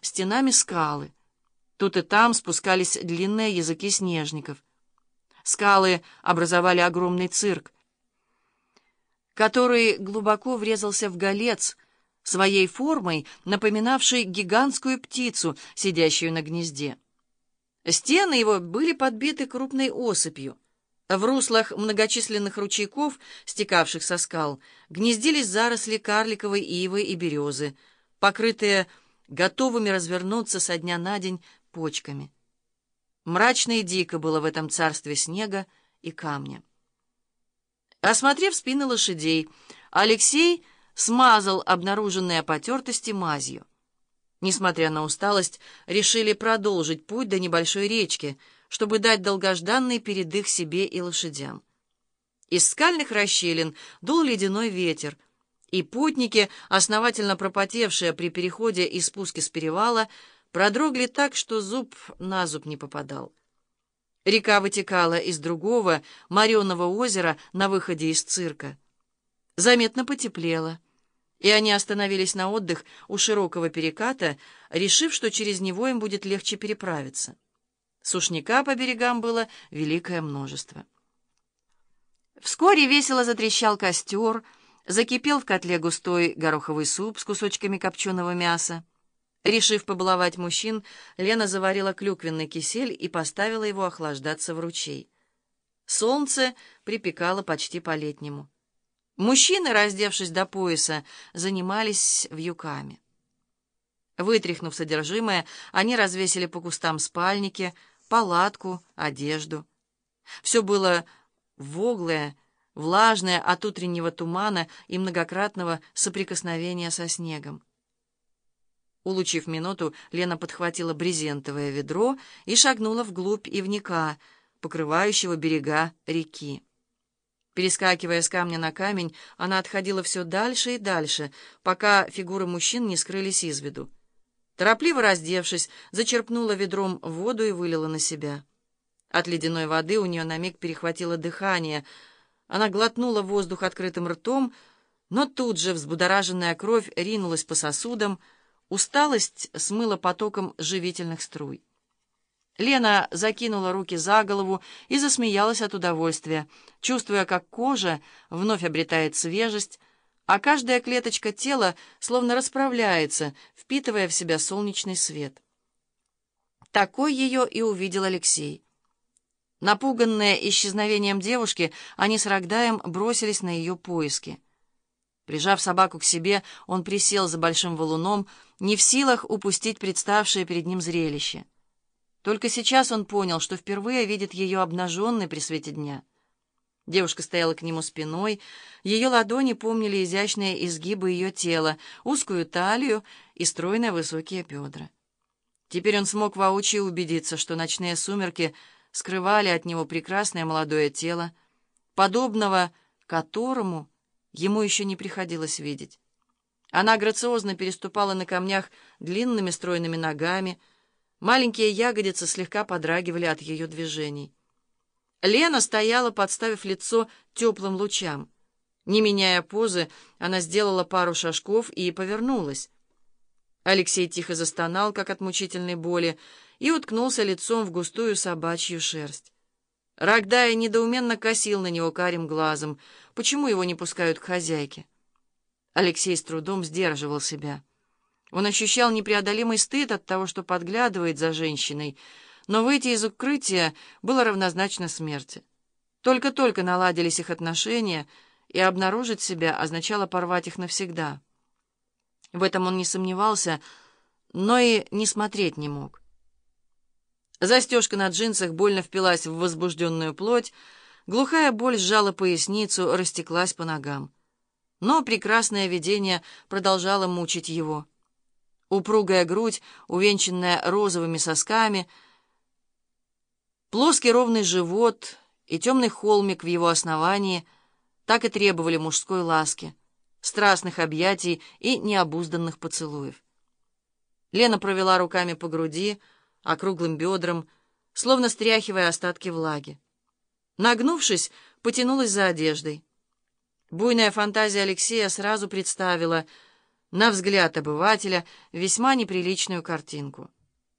стенами скалы. Тут и там спускались длинные языки снежников. Скалы образовали огромный цирк, который глубоко врезался в голец, своей формой напоминавший гигантскую птицу, сидящую на гнезде. Стены его были подбиты крупной осыпью. В руслах многочисленных ручейков, стекавших со скал, гнездились заросли карликовой ивы и березы, покрытые готовыми развернуться со дня на день почками. Мрачно и дико было в этом царстве снега и камня. Осмотрев спины лошадей, Алексей смазал обнаруженные потертости мазью. Несмотря на усталость, решили продолжить путь до небольшой речки, чтобы дать долгожданный передых себе и лошадям. Из скальных расщелин дул ледяной ветер, и путники, основательно пропотевшие при переходе и спуске с перевала, продрогли так, что зуб на зуб не попадал. Река вытекала из другого, мореного озера на выходе из цирка. Заметно потеплело, и они остановились на отдых у широкого переката, решив, что через него им будет легче переправиться. Сушняка по берегам было великое множество. Вскоре весело затрещал костер, закипел в котле густой гороховый суп с кусочками копченого мяса. Решив побаловать мужчин, Лена заварила клюквенный кисель и поставила его охлаждаться в ручей. Солнце припекало почти по-летнему. Мужчины, раздевшись до пояса, занимались вьюками. Вытряхнув содержимое, они развесили по кустам спальники, палатку, одежду. Все было воглое, влажное от утреннего тумана и многократного соприкосновения со снегом. Улучив минуту, Лена подхватила брезентовое ведро и шагнула вглубь ивника, покрывающего берега реки. Перескакивая с камня на камень, она отходила все дальше и дальше, пока фигуры мужчин не скрылись из виду. Торопливо раздевшись, зачерпнула ведром воду и вылила на себя. От ледяной воды у нее на миг перехватило дыхание. Она глотнула воздух открытым ртом, но тут же взбудораженная кровь ринулась по сосудам, Усталость смыла потоком живительных струй. Лена закинула руки за голову и засмеялась от удовольствия, чувствуя, как кожа вновь обретает свежесть, а каждая клеточка тела словно расправляется, впитывая в себя солнечный свет. Такой ее и увидел Алексей. Напуганные исчезновением девушки, они с Рогдаем бросились на ее поиски. Прижав собаку к себе, он присел за большим валуном, не в силах упустить представшее перед ним зрелище. Только сейчас он понял, что впервые видит ее обнаженной при свете дня. Девушка стояла к нему спиной, ее ладони помнили изящные изгибы ее тела, узкую талию и стройные высокие бедра. Теперь он смог воочию убедиться, что ночные сумерки скрывали от него прекрасное молодое тело, подобного которому ему еще не приходилось видеть. Она грациозно переступала на камнях длинными стройными ногами, маленькие ягодицы слегка подрагивали от ее движений. Лена стояла, подставив лицо теплым лучам. Не меняя позы, она сделала пару шажков и повернулась. Алексей тихо застонал, как от мучительной боли, и уткнулся лицом в густую собачью шерсть. Рогдая недоуменно косил на него карим глазом. Почему его не пускают к хозяйке? Алексей с трудом сдерживал себя. Он ощущал непреодолимый стыд от того, что подглядывает за женщиной, но выйти из укрытия было равнозначно смерти. Только-только наладились их отношения, и обнаружить себя означало порвать их навсегда. В этом он не сомневался, но и не смотреть не мог. Застежка на джинсах больно впилась в возбужденную плоть, глухая боль сжала поясницу, растеклась по ногам. Но прекрасное видение продолжало мучить его. Упругая грудь, увенчанная розовыми сосками, плоский ровный живот и темный холмик в его основании так и требовали мужской ласки, страстных объятий и необузданных поцелуев. Лена провела руками по груди, округлым бедрам, словно стряхивая остатки влаги. Нагнувшись, потянулась за одеждой. Буйная фантазия Алексея сразу представила, на взгляд обывателя, весьма неприличную картинку.